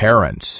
parents.